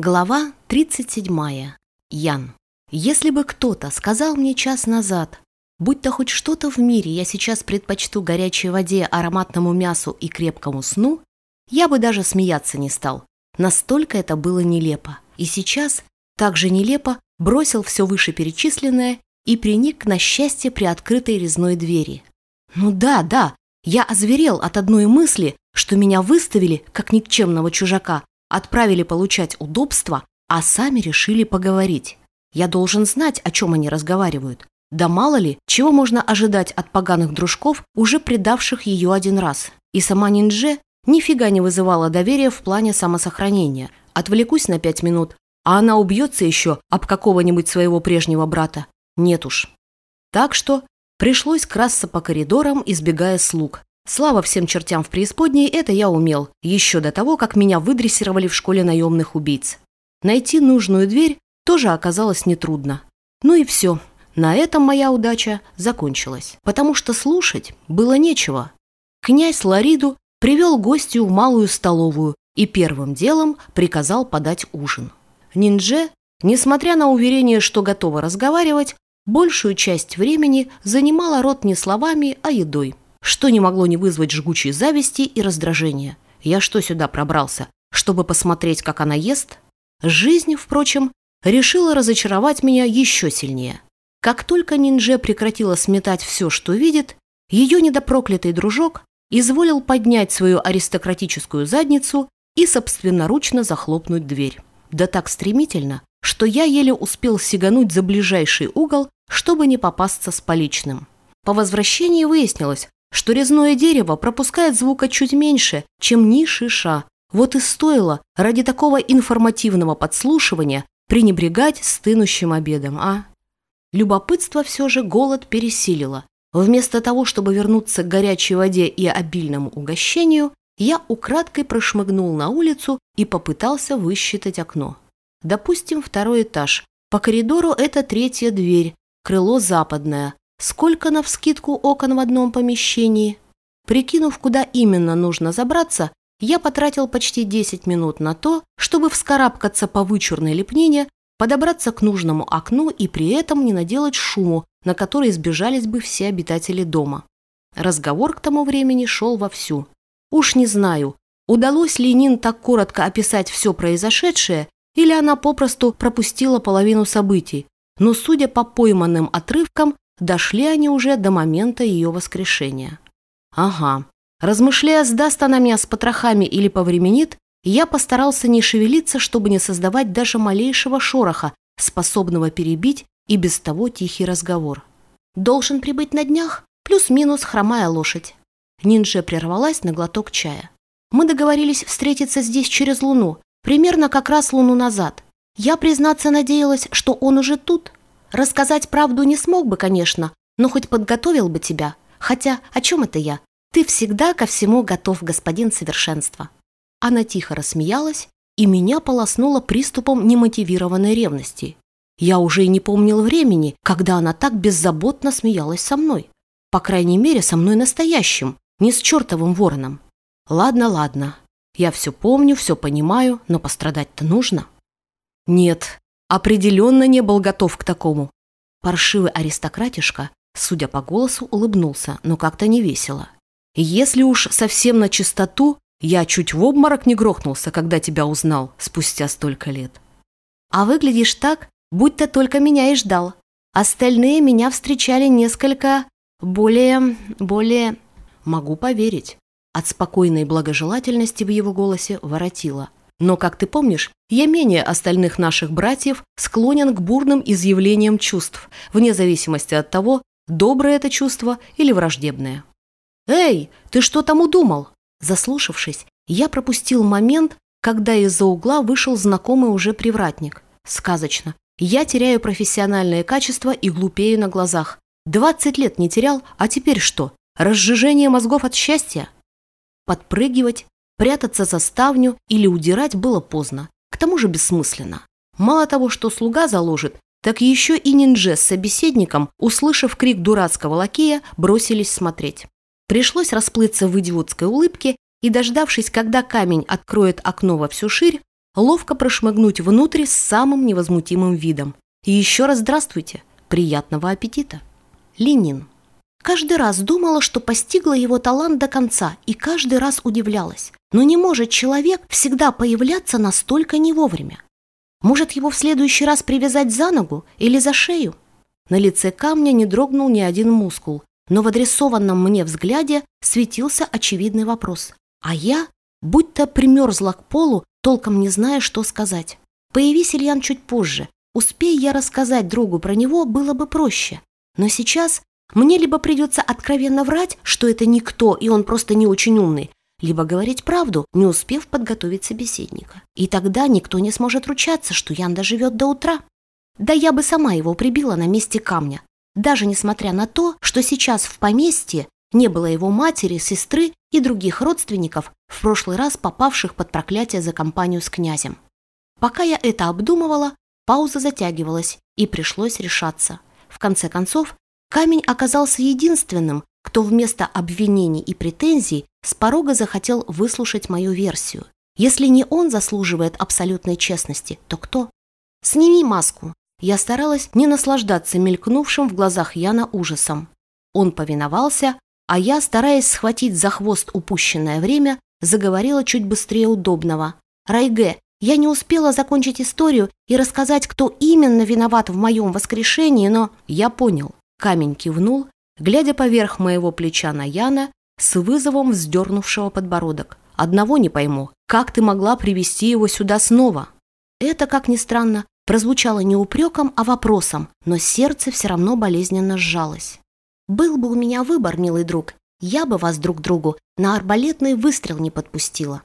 Глава 37. Ян. Если бы кто-то сказал мне час назад, будь то хоть что-то в мире, я сейчас предпочту горячей воде, ароматному мясу и крепкому сну, я бы даже смеяться не стал. Настолько это было нелепо. И сейчас, так же нелепо, бросил все вышеперечисленное и приник на счастье при открытой резной двери. Ну да, да, я озверел от одной мысли, что меня выставили, как никчемного чужака, отправили получать удобства, а сами решили поговорить. Я должен знать, о чем они разговаривают. Да мало ли, чего можно ожидать от поганых дружков, уже предавших ее один раз. И сама Ниндже нифига не вызывала доверия в плане самосохранения. Отвлекусь на пять минут, а она убьется еще об какого-нибудь своего прежнего брата. Нет уж. Так что пришлось красться по коридорам, избегая слуг. Слава всем чертям в преисподней, это я умел, еще до того, как меня выдрессировали в школе наемных убийц. Найти нужную дверь тоже оказалось нетрудно. Ну и все. На этом моя удача закончилась, потому что слушать было нечего. Князь Лариду привел гостью в малую столовую и первым делом приказал подать ужин. Ниндже, несмотря на уверение, что готова разговаривать, большую часть времени занимала рот не словами, а едой что не могло не вызвать жгучей зависти и раздражения. Я что сюда пробрался? Чтобы посмотреть, как она ест? Жизнь, впрочем, решила разочаровать меня еще сильнее. Как только Ниндже прекратила сметать все, что видит, ее недопроклятый дружок изволил поднять свою аристократическую задницу и собственноручно захлопнуть дверь. Да так стремительно, что я еле успел сигануть за ближайший угол, чтобы не попасться с поличным. По возвращении выяснилось, что резное дерево пропускает звука чуть меньше, чем ни шиша. Вот и стоило ради такого информативного подслушивания пренебрегать стынущим обедом, а? Любопытство все же голод пересилило. Вместо того, чтобы вернуться к горячей воде и обильному угощению, я украдкой прошмыгнул на улицу и попытался высчитать окно. Допустим, второй этаж. По коридору это третья дверь, крыло западное, Сколько навскидку окон в одном помещении? Прикинув, куда именно нужно забраться, я потратил почти 10 минут на то, чтобы вскарабкаться по вычурной лепнине, подобраться к нужному окну и при этом не наделать шуму, на который сбежались бы все обитатели дома. Разговор к тому времени шел вовсю. Уж не знаю, удалось ли Нин так коротко описать все произошедшее, или она попросту пропустила половину событий, но, судя по пойманным отрывкам, Дошли они уже до момента ее воскрешения. Ага. Размышляя, сдаст она меня с потрохами или повременит, я постарался не шевелиться, чтобы не создавать даже малейшего шороха, способного перебить и без того тихий разговор. «Должен прибыть на днях, плюс-минус хромая лошадь». Нинджа прервалась на глоток чая. «Мы договорились встретиться здесь через луну, примерно как раз луну назад. Я, признаться, надеялась, что он уже тут, Рассказать правду не смог бы, конечно, но хоть подготовил бы тебя. Хотя, о чем это я? Ты всегда ко всему готов, господин совершенства». Она тихо рассмеялась, и меня полоснуло приступом немотивированной ревности. Я уже и не помнил времени, когда она так беззаботно смеялась со мной. По крайней мере, со мной настоящим, не с чертовым вороном. Ладно, ладно. Я все помню, все понимаю, но пострадать-то нужно. Нет, определенно не был готов к такому. Паршивый аристократишка, судя по голосу, улыбнулся, но как-то не весело. «Если уж совсем на чистоту, я чуть в обморок не грохнулся, когда тебя узнал спустя столько лет». «А выглядишь так, будто только меня и ждал. Остальные меня встречали несколько более... более...» «Могу поверить». От спокойной благожелательности в его голосе воротило. Но, как ты помнишь, я менее остальных наших братьев склонен к бурным изъявлениям чувств, вне зависимости от того, доброе это чувство или враждебное. «Эй, ты что там удумал?» Заслушавшись, я пропустил момент, когда из-за угла вышел знакомый уже привратник. Сказочно. Я теряю профессиональные качества и глупею на глазах. Двадцать лет не терял, а теперь что? Разжижение мозгов от счастья? Подпрыгивать, Прятаться за ставню или удирать было поздно, к тому же бессмысленно. Мало того, что слуга заложит, так еще и ниндже с собеседником, услышав крик дурацкого лакея, бросились смотреть. Пришлось расплыться в идиотской улыбке и, дождавшись, когда камень откроет окно во всю ширь, ловко прошмыгнуть внутрь с самым невозмутимым видом. И еще раз здравствуйте, приятного аппетита. Ленин. Каждый раз думала, что постигла его талант до конца, и каждый раз удивлялась. Но не может человек всегда появляться настолько не вовремя. Может, его в следующий раз привязать за ногу или за шею? На лице камня не дрогнул ни один мускул, но в адресованном мне взгляде светился очевидный вопрос. А я, будто примерзла к полу, толком не зная, что сказать. Появись Ильян чуть позже. Успей я рассказать другу про него, было бы проще. Но сейчас мне либо придется откровенно врать, что это никто, и он просто не очень умный, либо говорить правду, не успев подготовить собеседника. И тогда никто не сможет ручаться, что Ян доживет до утра. Да я бы сама его прибила на месте камня, даже несмотря на то, что сейчас в поместье не было его матери, сестры и других родственников, в прошлый раз попавших под проклятие за компанию с князем. Пока я это обдумывала, пауза затягивалась, и пришлось решаться. В конце концов, камень оказался единственным, кто вместо обвинений и претензий с порога захотел выслушать мою версию. Если не он заслуживает абсолютной честности, то кто? «Сними маску!» Я старалась не наслаждаться мелькнувшим в глазах Яна ужасом. Он повиновался, а я, стараясь схватить за хвост упущенное время, заговорила чуть быстрее удобного. «Райге, я не успела закончить историю и рассказать, кто именно виноват в моем воскрешении, но...» Я понял. Камень кивнул, глядя поверх моего плеча на Яна, с вызовом вздернувшего подбородок. «Одного не пойму. Как ты могла привести его сюда снова?» Это, как ни странно, прозвучало не упреком, а вопросом, но сердце все равно болезненно сжалось. «Был бы у меня выбор, милый друг, я бы вас друг другу на арбалетный выстрел не подпустила».